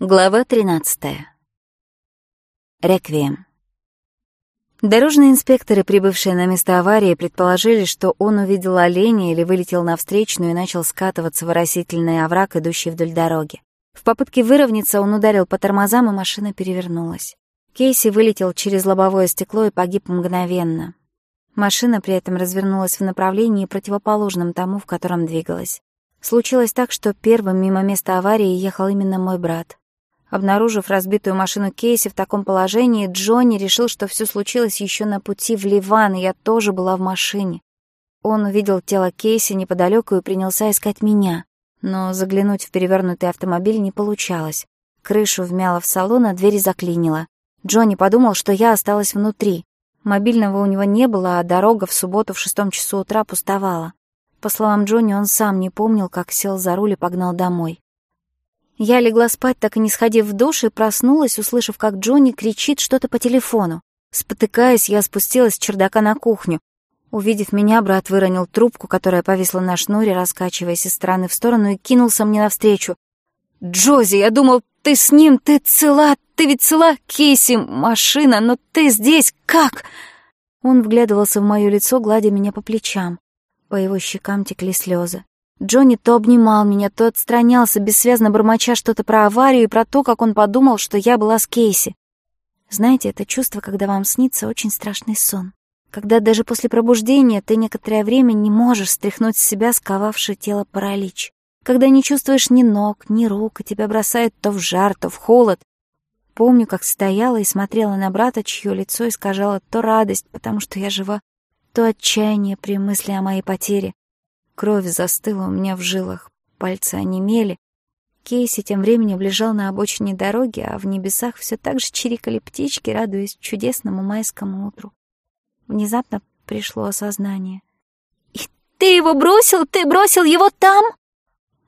Глава 13. Реквием. Дорожные инспекторы, прибывшие на место аварии, предположили, что он увидел оленя или вылетел на встречную и начал скатываться в оросительный овраг, идущий вдоль дороги. В попытке выровняться он ударил по тормозам, и машина перевернулась. Кейси вылетел через лобовое стекло и погиб мгновенно. Машина при этом развернулась в направлении, противоположном тому, в котором двигалась. Случилось так, что первым мимо места аварии ехал именно мой брат — обнаружив разбитую машину Кейси в таком положении, Джонни решил, что все случилось еще на пути в Ливан, и я тоже была в машине. Он увидел тело Кейси неподалеку и принялся искать меня. Но заглянуть в перевернутый автомобиль не получалось. Крышу вмяло в салон, а двери заклинило. Джонни подумал, что я осталась внутри. Мобильного у него не было, а дорога в субботу в шестом часу утра пустовала. По словам Джонни, он сам не помнил, как сел за руль и погнал домой. Я легла спать, так и не сходив в душ, и проснулась, услышав, как Джонни кричит что-то по телефону. Спотыкаясь, я спустилась с чердака на кухню. Увидев меня, брат выронил трубку, которая повисла на шнуре, раскачиваясь из стороны в сторону, и кинулся мне навстречу. «Джози, я думал, ты с ним, ты цела, ты ведь цела, Кейси, машина, но ты здесь, как?» Он вглядывался в мое лицо, гладя меня по плечам. По его щекам текли слезы. Джонни то обнимал меня, то отстранялся, бессвязно бормоча что-то про аварию и про то, как он подумал, что я была с Кейси. Знаете, это чувство, когда вам снится очень страшный сон. Когда даже после пробуждения ты некоторое время не можешь стряхнуть с себя сковавший тело паралич. Когда не чувствуешь ни ног, ни рук, и тебя бросает то в жар, то в холод. Помню, как стояла и смотрела на брата, чье лицо искажало то радость, потому что я жива, то отчаяние при мысли о моей потере, Кровь застыла у меня в жилах, пальцы онемели. Кейси тем временем лежал на обочине дороги, а в небесах все так же чирикали птички, радуясь чудесному майскому утру. Внезапно пришло осознание. «И ты его бросил? Ты бросил его там?»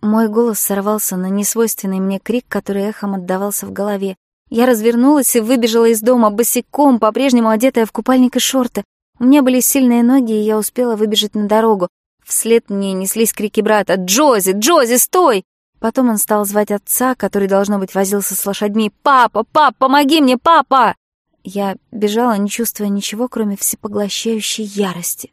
Мой голос сорвался на несвойственный мне крик, который эхом отдавался в голове. Я развернулась и выбежала из дома босиком, по-прежнему одетая в купальник и шорты. У меня были сильные ноги, и я успела выбежать на дорогу вслед мне неслись крики брата «Джози! Джози, стой!» Потом он стал звать отца, который, должно быть, возился с лошадьми. «Папа! Пап, помоги мне, папа!» Я бежала, не чувствуя ничего, кроме всепоглощающей ярости.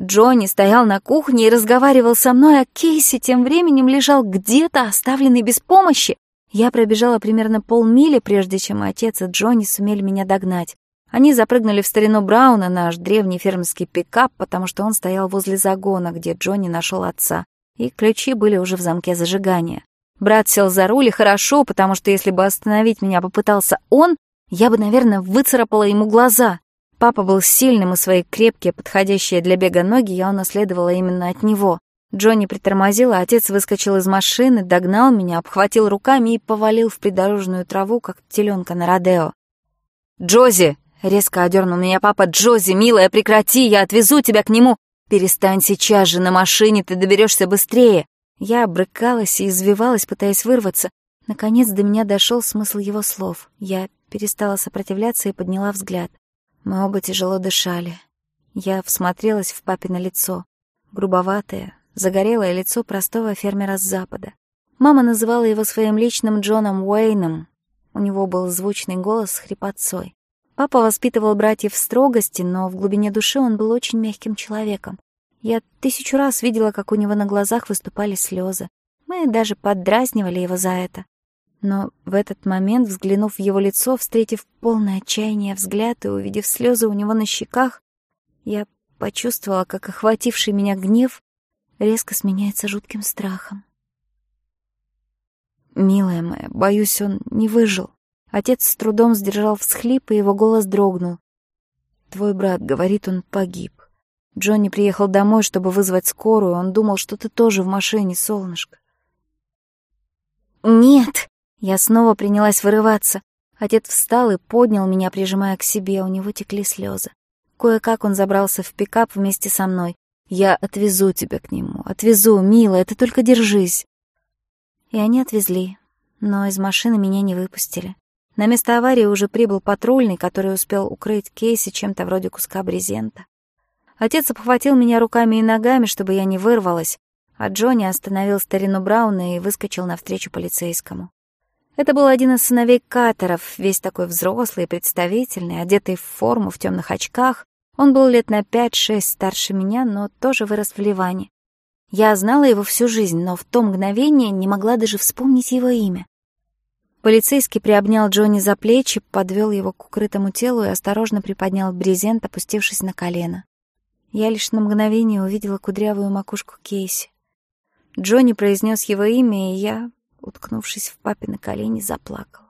Джонни стоял на кухне и разговаривал со мной, а Кейси тем временем лежал где-то, оставленный без помощи. Я пробежала примерно полмили, прежде чем отец и Джонни сумели меня догнать. Они запрыгнули в старину Брауна, наш древний фермерский пикап, потому что он стоял возле загона, где Джонни нашел отца, и ключи были уже в замке зажигания. Брат сел за руль, и хорошо, потому что если бы остановить меня попытался он, я бы, наверное, выцарапала ему глаза. Папа был сильным, и свои крепкие, подходящие для бега ноги я унаследовала именно от него. Джонни притормозил, а отец выскочил из машины, догнал меня, обхватил руками и повалил в придорожную траву, как теленка на Родео. «Джози!» Резко одернул меня папа. «Джози, милая, прекрати, я отвезу тебя к нему!» «Перестань сейчас же, на машине ты доберешься быстрее!» Я обрыкалась и извивалась, пытаясь вырваться. Наконец до меня дошел смысл его слов. Я перестала сопротивляться и подняла взгляд. Мы оба тяжело дышали. Я всмотрелась в папино лицо. Грубоватое, загорелое лицо простого фермера с запада. Мама называла его своим личным Джоном Уэйном. У него был звучный голос с хрипотцой. Папа воспитывал братьев в строгости, но в глубине души он был очень мягким человеком. Я тысячу раз видела, как у него на глазах выступали слезы. Мы даже поддразнивали его за это. Но в этот момент, взглянув в его лицо, встретив полное отчаяние взгляд и увидев слезы у него на щеках, я почувствовала, как охвативший меня гнев резко сменяется жутким страхом. «Милая моя, боюсь, он не выжил», Отец с трудом сдержал всхлип, и его голос дрогнул. «Твой брат, — говорит он, — погиб. Джонни приехал домой, чтобы вызвать скорую. Он думал, что ты тоже в машине, солнышко». «Нет!» — я снова принялась вырываться. Отец встал и поднял меня, прижимая к себе. У него текли слезы. Кое-как он забрался в пикап вместе со мной. «Я отвезу тебя к нему. Отвезу, милая, ты только держись». И они отвезли, но из машины меня не выпустили. На место аварии уже прибыл патрульный, который успел укрыть Кейси чем-то вроде куска брезента. Отец обхватил меня руками и ногами, чтобы я не вырвалась, а Джонни остановил старину Брауна и выскочил навстречу полицейскому. Это был один из сыновей Катеров, весь такой взрослый и представительный, одетый в форму, в темных очках. Он был лет на пять-шесть старше меня, но тоже вырос в Ливане. Я знала его всю жизнь, но в то мгновение не могла даже вспомнить его имя. Полицейский приобнял Джонни за плечи, подвел его к укрытому телу и осторожно приподнял брезент, опустившись на колено. Я лишь на мгновение увидела кудрявую макушку Кейси. Джонни произнес его имя, и я, уткнувшись в папины колени, заплакала.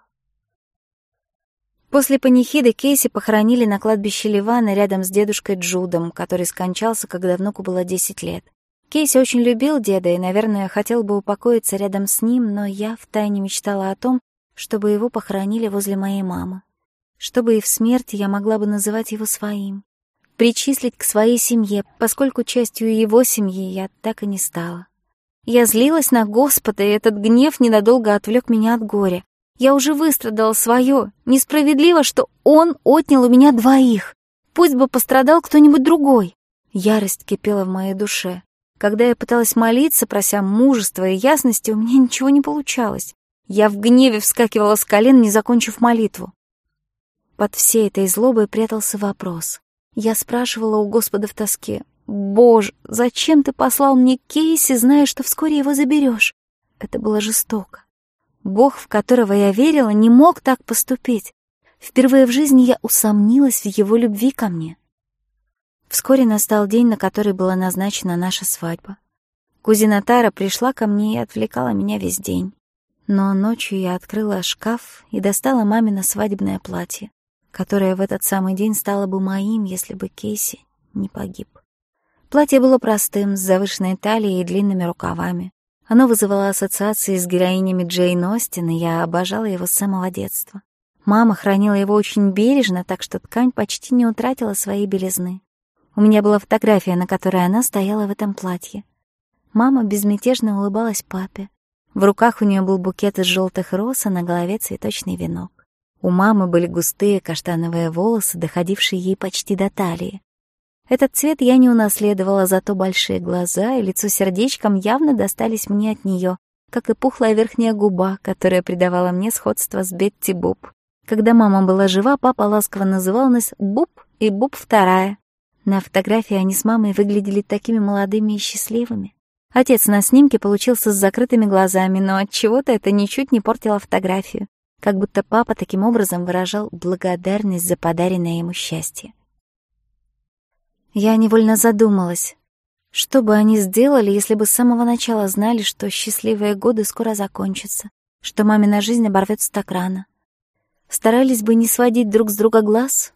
После панихиды Кейси похоронили на кладбище Ливана рядом с дедушкой Джудом, который скончался, когда внуку было 10 лет. Кейси очень любил деда и, наверное, хотел бы упокоиться рядом с ним, но я втайне мечтала о том, чтобы его похоронили возле моей мамы, чтобы и в смерти я могла бы называть его своим, причислить к своей семье, поскольку частью его семьи я так и не стала. Я злилась на Господа, и этот гнев ненадолго отвлек меня от горя. Я уже выстрадала свое. Несправедливо, что он отнял у меня двоих. Пусть бы пострадал кто-нибудь другой. Ярость кипела в моей душе. Когда я пыталась молиться, прося мужества и ясности, у меня ничего не получалось. Я в гневе вскакивала с колен, не закончив молитву. Под всей этой злобой прятался вопрос. Я спрашивала у Господа в тоске, «Боже, зачем ты послал мне Кейси, зная, что вскоре его заберешь?» Это было жестоко. Бог, в которого я верила, не мог так поступить. Впервые в жизни я усомнилась в его любви ко мне. Вскоре настал день, на который была назначена наша свадьба. Кузина Тара пришла ко мне и отвлекала меня весь день. Но ночью я открыла шкаф и достала мамино свадебное платье, которое в этот самый день стало бы моим, если бы Кейси не погиб. Платье было простым, с завышенной талией и длинными рукавами. Оно вызывало ассоциации с героинями Джейн Остин, и я обожала его с самого детства. Мама хранила его очень бережно, так что ткань почти не утратила своей белизны. У меня была фотография, на которой она стояла в этом платье. Мама безмятежно улыбалась папе, в руках у нее был букет из желтых роз, а на голове цветочный венок. У мамы были густые каштановые волосы, доходившие ей почти до талии. Этот цвет я не унаследовала, зато большие глаза и лицо сердечком явно достались мне от нее, как и пухлая верхняя губа, которая придавала мне сходство с Бетти Буб. Когда мама была жива, папа ласково называл нас Буб и Буб вторая. На фотографии они с мамой выглядели такими молодыми и счастливыми. Отец на снимке получился с закрытыми глазами, но от чего-то это ничуть не портило фотографию, как будто папа таким образом выражал благодарность за подаренное ему счастье. Я невольно задумалась, что бы они сделали, если бы с самого начала знали, что счастливые годы скоро закончатся, что мамина жизнь оборвётся так рано. Старались бы не сводить друг с друга глаз,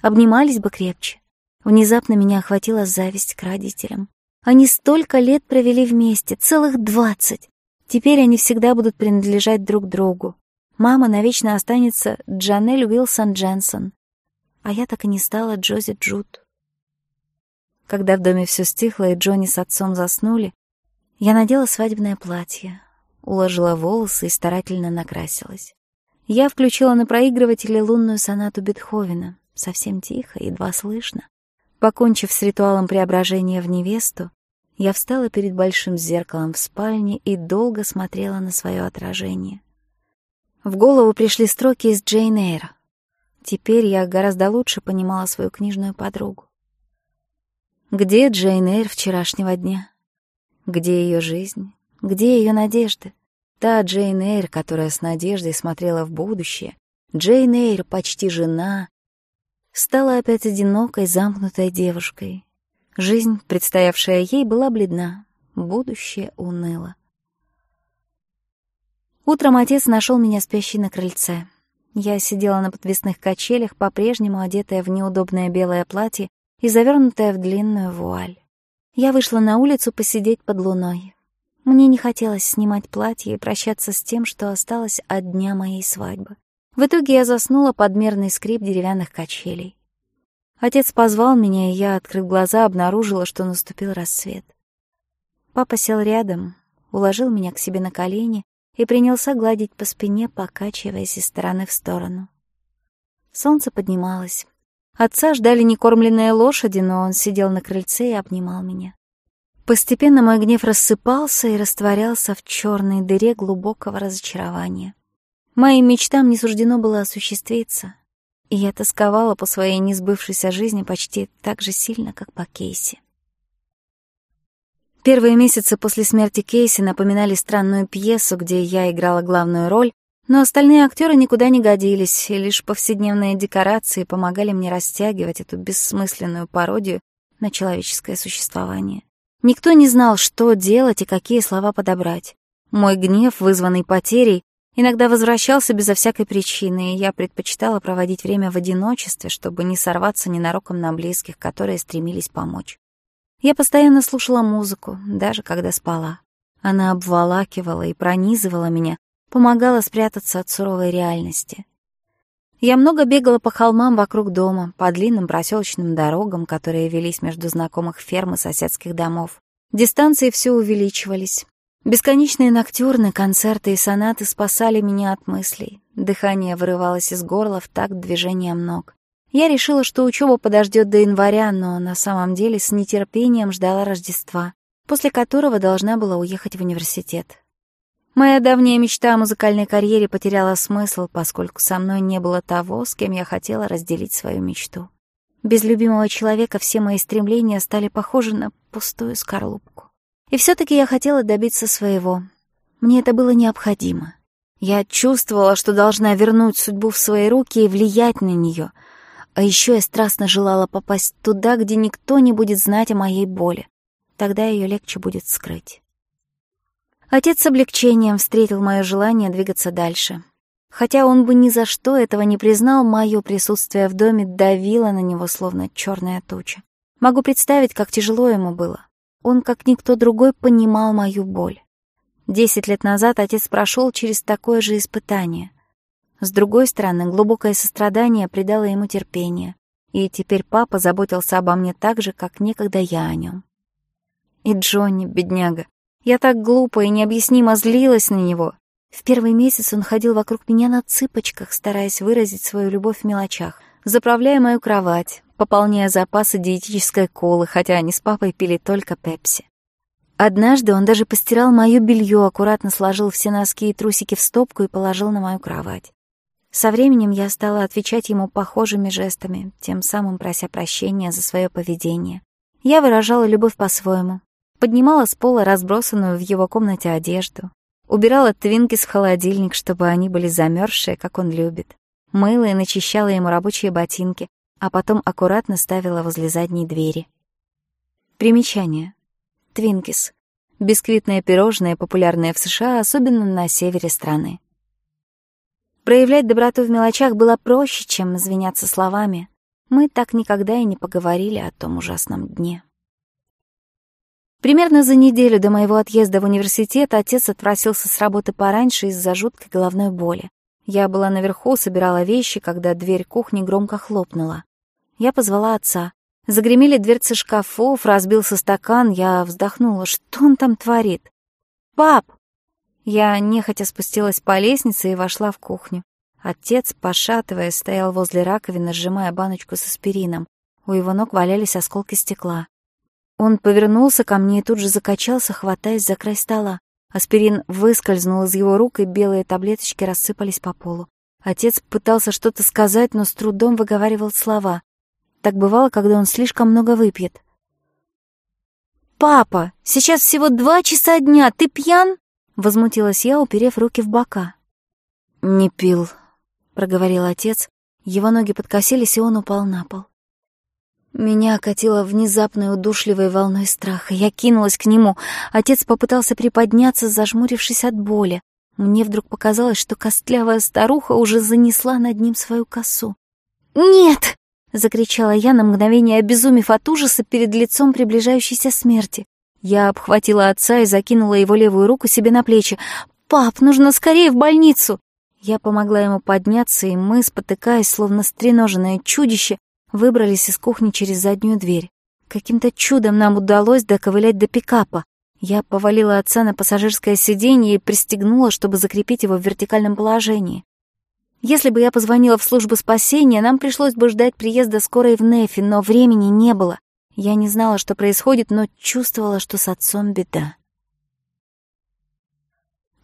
обнимались бы крепче. Внезапно меня охватила зависть к родителям. Они столько лет провели вместе, целых двадцать. Теперь они всегда будут принадлежать друг другу. Мама навечно останется Джанель Уилсон Дженсон. А я так и не стала Джози Джуд. Когда в доме все стихло и Джонни с отцом заснули, я надела свадебное платье, уложила волосы и старательно накрасилась. Я включила на проигрывателе лунную сонату Бетховена, совсем тихо, едва слышно. Покончив с ритуалом преображения в невесту, я встала перед большим зеркалом в спальне и долго смотрела на свое отражение. В голову пришли строки из Джейн Эйр. Теперь я гораздо лучше понимала свою книжную подругу. Где Джейн Эйр вчерашнего дня? Где ее жизнь? Где ее надежды? Та Джейн Эйр, которая с надеждой смотрела в будущее, Джейн Эйр, почти жена, стала опять одинокой, замкнутой девушкой. Жизнь, предстоявшая ей, была бледна, будущее уныло. Утром отец нашел меня спящей на крыльце. Я сидела на подвесных качелях, по-прежнему одетая в неудобное белое платье и завернутая в длинную вуаль. Я вышла на улицу посидеть под луной. Мне не хотелось снимать платье и прощаться с тем, что осталось от дня моей свадьбы. В итоге я заснула под мерный скрип деревянных качелей. Отец позвал меня, и я, открыв глаза, обнаружила, что наступил рассвет. Папа сел рядом, уложил меня к себе на колени и принялся гладить по спине, покачиваясь из стороны в сторону. Солнце поднималось. Отца ждали некормленные лошади, но он сидел на крыльце и обнимал меня. Постепенно мой гнев рассыпался и растворялся в черной дыре глубокого разочарования. Моим мечтам не суждено было осуществиться, и я тосковала по своей несбывшейся жизни почти так же сильно, как по Кейси. Первые месяцы после смерти Кейси напоминали странную пьесу, где я играла главную роль, но остальные актеры никуда не годились, и лишь повседневные декорации помогали мне растягивать эту бессмысленную пародию на человеческое существование. Никто не знал, что делать и какие слова подобрать. Мой гнев, вызванный потерей, Иногда, возвращался безо всякой причины, и я предпочитала проводить время в одиночестве, чтобы не сорваться ненароком на близких, которые стремились помочь. Я постоянно слушала музыку, даже когда спала. Она обволакивала и пронизывала меня, помогала спрятаться от суровой реальности. Я много бегала по холмам вокруг дома, по длинным проселочным дорогам, которые велись между знакомых ферм и соседских домов. Дистанции все увеличивались. Бесконечные ноктюрны, концерты и сонаты спасали меня от мыслей. Дыхание вырывалось из горла в такт движением ног. Я решила, что учеба подождет до января, но на самом деле с нетерпением ждала Рождества, после которого должна была уехать в университет. Моя давняя мечта о музыкальной карьере потеряла смысл, поскольку со мной не было того, с кем я хотела разделить свою мечту. Без любимого человека все мои стремления стали похожи на пустую скорлупку. И все-таки я хотела добиться своего. Мне это было необходимо. Я чувствовала, что должна вернуть судьбу в свои руки и влиять на нее. А еще я страстно желала попасть туда, где никто не будет знать о моей боли. Тогда ее легче будет скрыть. Отец с облегчением встретил мое желание двигаться дальше. Хотя он бы ни за что этого не признал, мое присутствие в доме давило на него, словно черная туча. Могу представить, как тяжело ему было он, как никто другой, понимал мою боль. Десять лет назад отец прошел через такое же испытание. С другой стороны, глубокое сострадание придало ему терпение, и теперь папа заботился обо мне так же, как некогда я о нем. И Джонни, бедняга, я так глупо и необъяснимо злилась на него. В первый месяц он ходил вокруг меня на цыпочках, стараясь выразить свою любовь в мелочах — заправляя мою кровать, пополняя запасы диетической колы, хотя они с папой пили только пепси. Однажды он даже постирал моё бельё, аккуратно сложил все носки и трусики в стопку и положил на мою кровать. Со временем я стала отвечать ему похожими жестами, тем самым прося прощения за свое поведение. Я выражала любовь по-своему. Поднимала с пола разбросанную в его комнате одежду. Убирала твинки с холодильник, чтобы они были замерзшие, как он любит. мыла и начищала ему рабочие ботинки, а потом аккуратно ставила возле задней двери. Примечание. Твинкис. Бисквитное пирожное, популярное в США, особенно на севере страны. Проявлять доброту в мелочах было проще, чем извиняться словами. Мы так никогда и не поговорили о том ужасном дне. Примерно за неделю до моего отъезда в университет отец отпросился с работы пораньше из-за жуткой головной боли. Я была наверху, собирала вещи, когда дверь кухни громко хлопнула. Я позвала отца. Загремели дверцы шкафов, разбился стакан, я вздохнула. Что он там творит? «Пап!» Я нехотя спустилась по лестнице и вошла в кухню. Отец, пошатываясь, стоял возле раковины, сжимая баночку с аспирином. У его ног валялись осколки стекла. Он повернулся ко мне и тут же закачался, хватаясь за край стола. Аспирин выскользнул из его рук, и белые таблеточки рассыпались по полу. Отец пытался что-то сказать, но с трудом выговаривал слова. Так бывало, когда он слишком много выпьет. «Папа, сейчас всего два часа дня, ты пьян?» — возмутилась я, уперев руки в бока. «Не пил», — проговорил отец. Его ноги подкосились, и он упал на пол. Меня окатило внезапной удушливой волной страха. Я кинулась к нему. Отец попытался приподняться, зажмурившись от боли. Мне вдруг показалось, что костлявая старуха уже занесла над ним свою косу. «Нет!» — закричала я на мгновение, обезумев от ужаса перед лицом приближающейся смерти. Я обхватила отца и закинула его левую руку себе на плечи. «Пап, нужно скорее в больницу!» Я помогла ему подняться, и мы, спотыкаясь, словно стреноженное чудище, выбрались из кухни через заднюю дверь. Каким-то чудом нам удалось доковылять до пикапа. Я повалила отца на пассажирское сиденье и пристегнула, чтобы закрепить его в вертикальном положении. Если бы я позвонила в службу спасения, нам пришлось бы ждать приезда скорой в Нефи, но времени не было. Я не знала, что происходит, но чувствовала, что с отцом беда.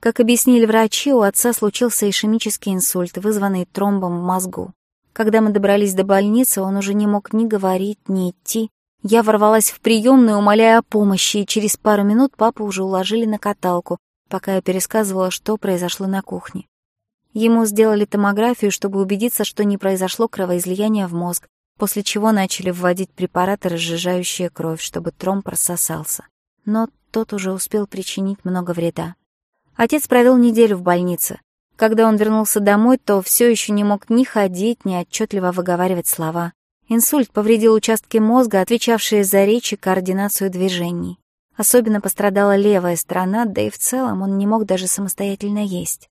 Как объяснили врачи, у отца случился ишемический инсульт, вызванный тромбом в мозгу. Когда мы добрались до больницы, он уже не мог ни говорить, ни идти. Я ворвалась в приемную, умоляя о помощи, и через пару минут папу уже уложили на каталку, пока я пересказывала, что произошло на кухне. Ему сделали томографию, чтобы убедиться, что не произошло кровоизлияние в мозг, после чего начали вводить препараты, разжижающие кровь, чтобы тромб рассосался. Но тот уже успел причинить много вреда. Отец провел неделю в больнице. Когда он вернулся домой, то все еще не мог ни ходить, ни отчетливо выговаривать слова. Инсульт повредил участки мозга, отвечавшие за речь и координацию движений. Особенно пострадала левая сторона, да и в целом он не мог даже самостоятельно есть.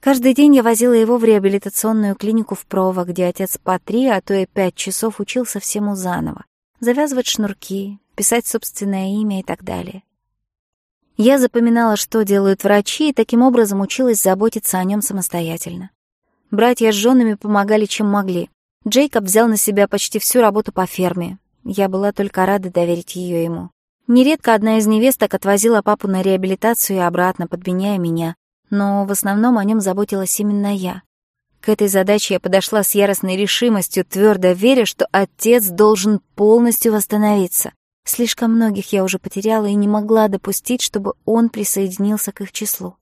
Каждый день я возила его в реабилитационную клинику в Прово, где отец по три, а то и пять часов учился всему заново. Завязывать шнурки, писать собственное имя и так далее. Я запоминала, что делают врачи, и таким образом училась заботиться о нем самостоятельно. Братья с женами помогали, чем могли. Джейкоб взял на себя почти всю работу по ферме. Я была только рада доверить ее ему. Нередко одна из невесток отвозила папу на реабилитацию и обратно, подменяя меня, но в основном о нем заботилась именно я. К этой задаче я подошла с яростной решимостью, твердо веря, что отец должен полностью восстановиться. Слишком многих я уже потеряла и не могла допустить, чтобы он присоединился к их числу.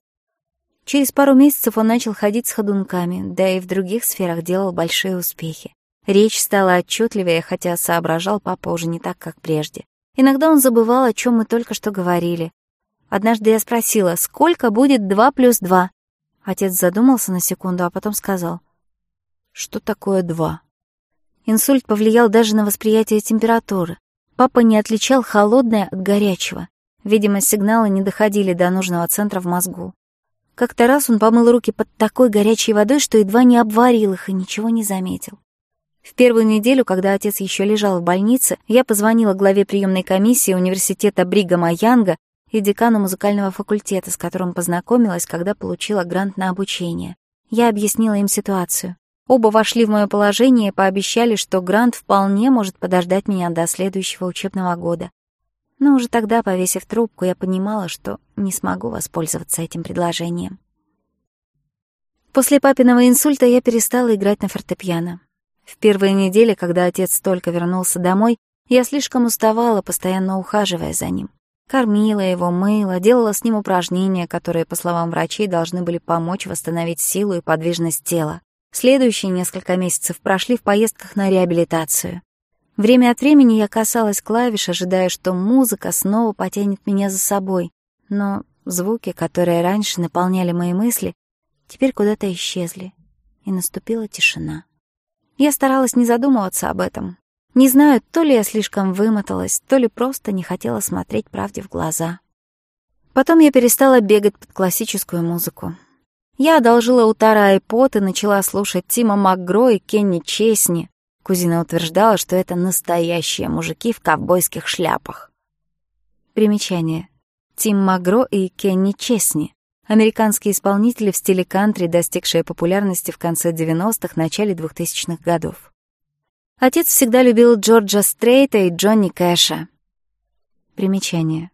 Через пару месяцев он начал ходить с ходунками, да и в других сферах делал большие успехи. Речь стала отчетливее, хотя соображал папа уже не так, как прежде. Иногда он забывал, о чем мы только что говорили. Однажды я спросила, сколько будет два плюс два? Отец задумался на секунду, а потом сказал. Что такое два? Инсульт повлиял даже на восприятие температуры. Папа не отличал холодное от горячего. Видимо, сигналы не доходили до нужного центра в мозгу. Как-то раз он помыл руки под такой горячей водой, что едва не обварил их и ничего не заметил. В первую неделю, когда отец еще лежал в больнице, я позвонила главе приемной комиссии университета Бригама Янга и декану музыкального факультета, с которым познакомилась, когда получила грант на обучение. Я объяснила им ситуацию. Оба вошли в мое положение и пообещали, что Грант вполне может подождать меня до следующего учебного года. Но уже тогда, повесив трубку, я понимала, что не смогу воспользоваться этим предложением. После папиного инсульта я перестала играть на фортепиано. В первые недели, когда отец только вернулся домой, я слишком уставала, постоянно ухаживая за ним. Кормила его, мыла, делала с ним упражнения, которые, по словам врачей, должны были помочь восстановить силу и подвижность тела. Следующие несколько месяцев прошли в поездках на реабилитацию. Время от времени я касалась клавиш, ожидая, что музыка снова потянет меня за собой. Но звуки, которые раньше наполняли мои мысли, теперь куда-то исчезли, и наступила тишина. Я старалась не задумываться об этом. Не знаю, то ли я слишком вымоталась, то ли просто не хотела смотреть правде в глаза. Потом я перестала бегать под классическую музыку. Я одолжила у Тарая пот и начала слушать Тима Макгро и Кенни Чесни. Кузина утверждала, что это настоящие мужики в ковбойских шляпах. Примечание. Тим Макгро и Кенни Чесни. Американские исполнители в стиле кантри, достигшие популярности в конце 90-х, начале 2000-х годов. Отец всегда любил Джорджа Стрейта и Джонни Кэша. Примечание.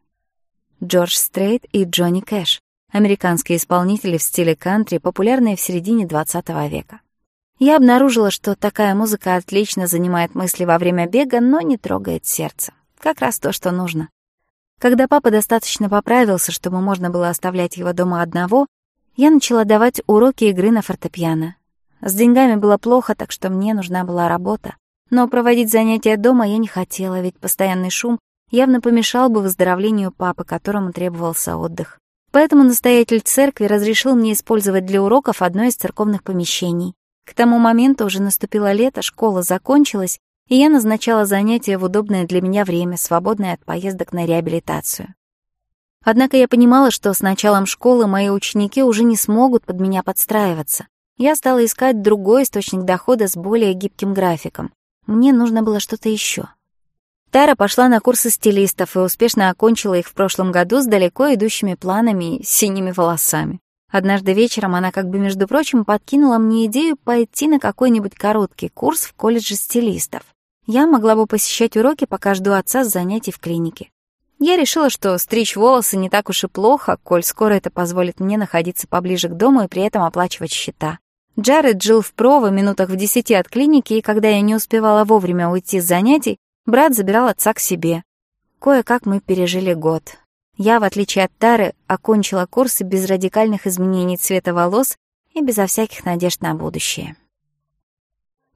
Джордж Стрейт и Джонни Кэш Американские исполнители в стиле кантри популярны в середине 20 века. Я обнаружила, что такая музыка отлично занимает мысли во время бега, но не трогает сердце. Как раз то, что нужно. Когда папа достаточно поправился, чтобы можно было оставлять его дома одного, я начала давать уроки игры на фортепиано. С деньгами было плохо, так что мне нужна была работа. Но проводить занятия дома я не хотела, ведь постоянный шум явно помешал бы выздоровлению папы, которому требовался отдых поэтому настоятель церкви разрешил мне использовать для уроков одно из церковных помещений. К тому моменту уже наступило лето, школа закончилась, и я назначала занятия в удобное для меня время, свободное от поездок на реабилитацию. Однако я понимала, что с началом школы мои ученики уже не смогут под меня подстраиваться. Я стала искать другой источник дохода с более гибким графиком. Мне нужно было что-то еще. Тара пошла на курсы стилистов и успешно окончила их в прошлом году с далеко идущими планами и синими волосами. Однажды вечером она как бы, между прочим, подкинула мне идею пойти на какой-нибудь короткий курс в колледже стилистов. Я могла бы посещать уроки, пока жду отца с занятий в клинике. Я решила, что стричь волосы не так уж и плохо, коль скоро это позволит мне находиться поближе к дому и при этом оплачивать счета. Джаред жил в Прово минутах в десяти от клиники, и когда я не успевала вовремя уйти с занятий, Брат забирал отца к себе. Кое-как мы пережили год. Я, в отличие от Тары, окончила курсы без радикальных изменений цвета волос и безо всяких надежд на будущее.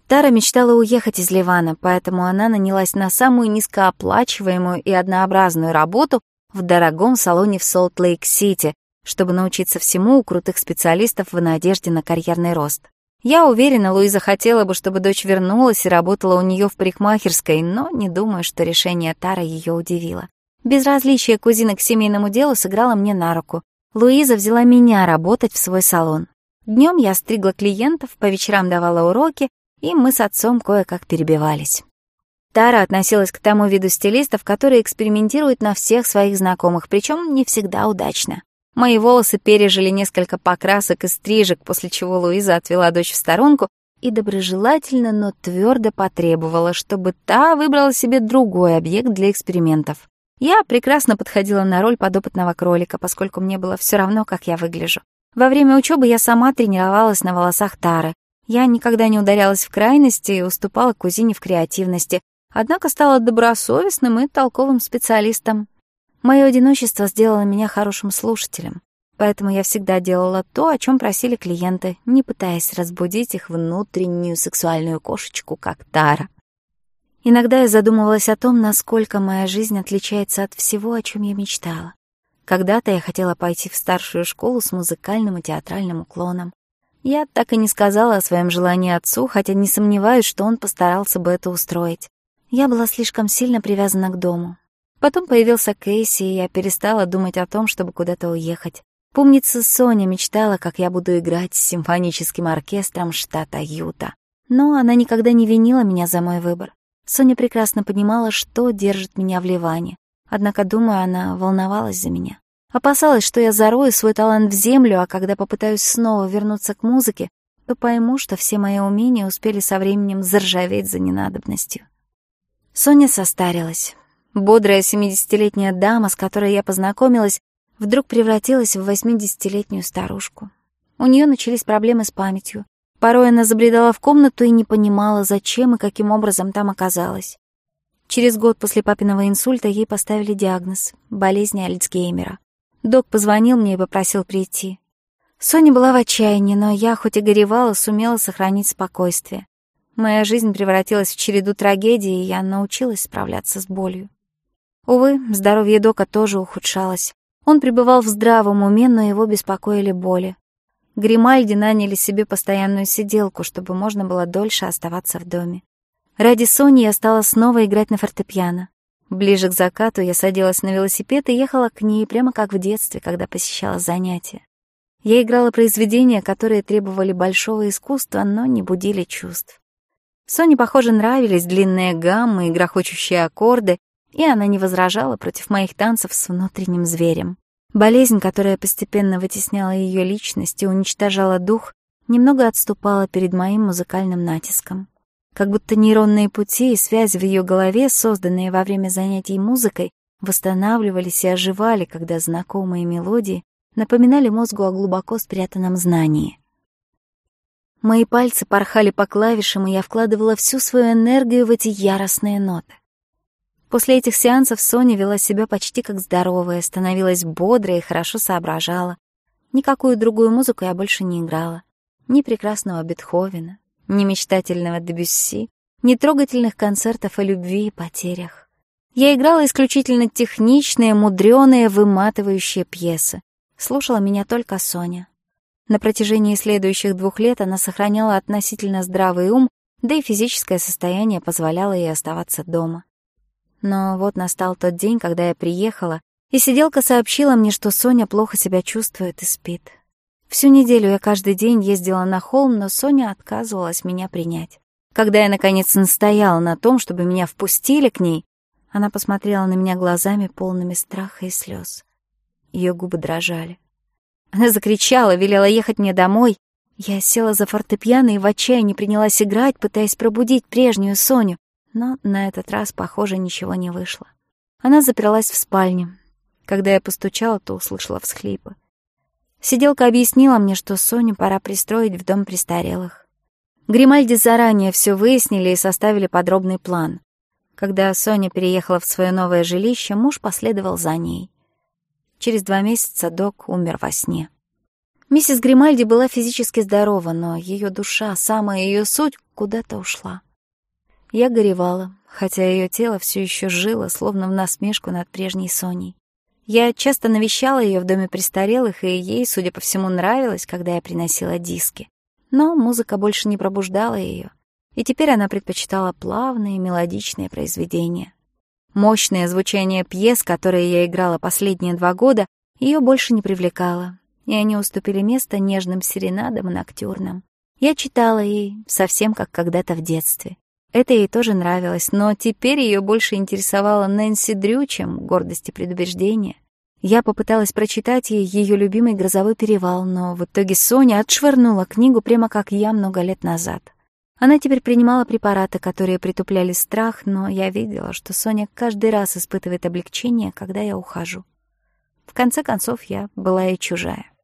Тара мечтала уехать из Ливана, поэтому она нанялась на самую низкооплачиваемую и однообразную работу в дорогом салоне в Солт-Лейк-Сити, чтобы научиться всему у крутых специалистов в надежде на карьерный рост. Я уверена, Луиза хотела бы, чтобы дочь вернулась и работала у нее в парикмахерской, но не думаю, что решение Тары ее удивило. Безразличие кузины к семейному делу сыграло мне на руку. Луиза взяла меня работать в свой салон. Днем я стригла клиентов, по вечерам давала уроки, и мы с отцом кое-как перебивались. Тара относилась к тому виду стилистов, которые экспериментируют на всех своих знакомых, причем не всегда удачно. Мои волосы пережили несколько покрасок и стрижек, после чего Луиза отвела дочь в сторонку и доброжелательно, но твердо потребовала, чтобы та выбрала себе другой объект для экспериментов. Я прекрасно подходила на роль подопытного кролика, поскольку мне было все равно, как я выгляжу. Во время учебы я сама тренировалась на волосах Тары. Я никогда не ударялась в крайности и уступала кузине в креативности, однако стала добросовестным и толковым специалистом, Мое одиночество сделало меня хорошим слушателем, поэтому я всегда делала то, о чем просили клиенты, не пытаясь разбудить их внутреннюю сексуальную кошечку, как Тара. Иногда я задумывалась о том, насколько моя жизнь отличается от всего, о чем я мечтала. Когда-то я хотела пойти в старшую школу с музыкальным и театральным уклоном. Я так и не сказала о своем желании отцу, хотя не сомневаюсь, что он постарался бы это устроить. Я была слишком сильно привязана к дому, Потом появился Кейси, и я перестала думать о том, чтобы куда-то уехать. Помнится, Соня мечтала, как я буду играть с симфоническим оркестром штата Юта. Но она никогда не винила меня за мой выбор. Соня прекрасно понимала, что держит меня в Ливане. Однако, думаю, она волновалась за меня. Опасалась, что я зарою свой талант в землю, а когда попытаюсь снова вернуться к музыке, то пойму, что все мои умения успели Бодрая 70-летняя дама, с которой я познакомилась, вдруг превратилась в 80-летнюю старушку. У нее начались проблемы с памятью. Порой она забредала в комнату и не понимала, зачем и каким образом там оказалась. Через год после папиного инсульта ей поставили диагноз — болезнь Альцгеймера. Док позвонил мне и попросил прийти. Соня была в отчаянии, но я, хоть и горевала, сумела сохранить спокойствие. Моя жизнь превратилась в череду трагедий, и я научилась справляться с болью. Увы, здоровье Дока тоже ухудшалось. Он пребывал в здравом уме, но его беспокоили боли. Гримальди наняли себе постоянную сиделку, чтобы можно было дольше оставаться в доме. Ради Сони я стала снова играть на фортепиано. Ближе к закату я садилась на велосипед и ехала к ней прямо как в детстве, когда посещала занятия. Я играла произведения, которые требовали большого искусства, но не будили чувств. Соне, похоже, нравились длинные гаммы и грохочущие аккорды, и она не возражала против моих танцев с внутренним зверем. Болезнь, которая постепенно вытесняла ее личность и уничтожала дух, немного отступала перед моим музыкальным натиском. Как будто нейронные пути и связи в ее голове, созданные во время занятий музыкой, восстанавливались и оживали, когда знакомые мелодии напоминали мозгу о глубоко спрятанном знании. Мои пальцы порхали по клавишам, и я вкладывала всю свою энергию в эти яростные ноты. После этих сеансов Соня вела себя почти как здоровая, становилась бодрой и хорошо соображала. Никакую другую музыку я больше не играла. Ни прекрасного Бетховена, ни мечтательного Дебюсси, ни трогательных концертов о любви и потерях. Я играла исключительно техничные, мудреные, выматывающие пьесы. Слушала меня только Соня. На протяжении следующих двух лет она сохраняла относительно здравый ум, да и физическое состояние позволяло ей оставаться дома. Но вот настал тот день, когда я приехала, и сиделка сообщила мне, что Соня плохо себя чувствует и спит. Всю неделю я каждый день ездила на холм, но Соня отказывалась меня принять. Когда я, наконец, настояла на том, чтобы меня впустили к ней, она посмотрела на меня глазами, полными страха и слез. Ее губы дрожали. Она закричала, велела ехать мне домой. Я села за фортепиано и в отчаянии принялась играть, пытаясь пробудить прежнюю Соню но на этот раз, похоже, ничего не вышло. Она заперлась в спальне. Когда я постучала, то услышала всхлипы. Сиделка объяснила мне, что Соню пора пристроить в дом престарелых. Гримальди заранее все выяснили и составили подробный план. Когда Соня переехала в свое новое жилище, муж последовал за ней. Через два месяца док умер во сне. Миссис Гримальди была физически здорова, но ее душа, самая ее суть куда-то ушла. Я горевала, хотя ее тело все еще жило, словно в насмешку над прежней Соней. Я часто навещала ее в доме престарелых, и ей, судя по всему, нравилось, когда я приносила диски. Но музыка больше не пробуждала ее, и теперь она предпочитала плавные мелодичные произведения. Мощное звучание пьес, которые я играла последние два года, ее больше не привлекало, и они уступили место нежным серенадам и ноктюрнам. Я читала ей, совсем как когда-то в детстве. Это ей тоже нравилось, но теперь ее больше интересовала Нэнси Дрю, чем гордость и предубеждение. Я попыталась прочитать ей ее любимый «Грозовой перевал», но в итоге Соня отшвырнула книгу прямо как я много лет назад. Она теперь принимала препараты, которые притупляли страх, но я видела, что Соня каждый раз испытывает облегчение, когда я ухожу. В конце концов, я была и чужая.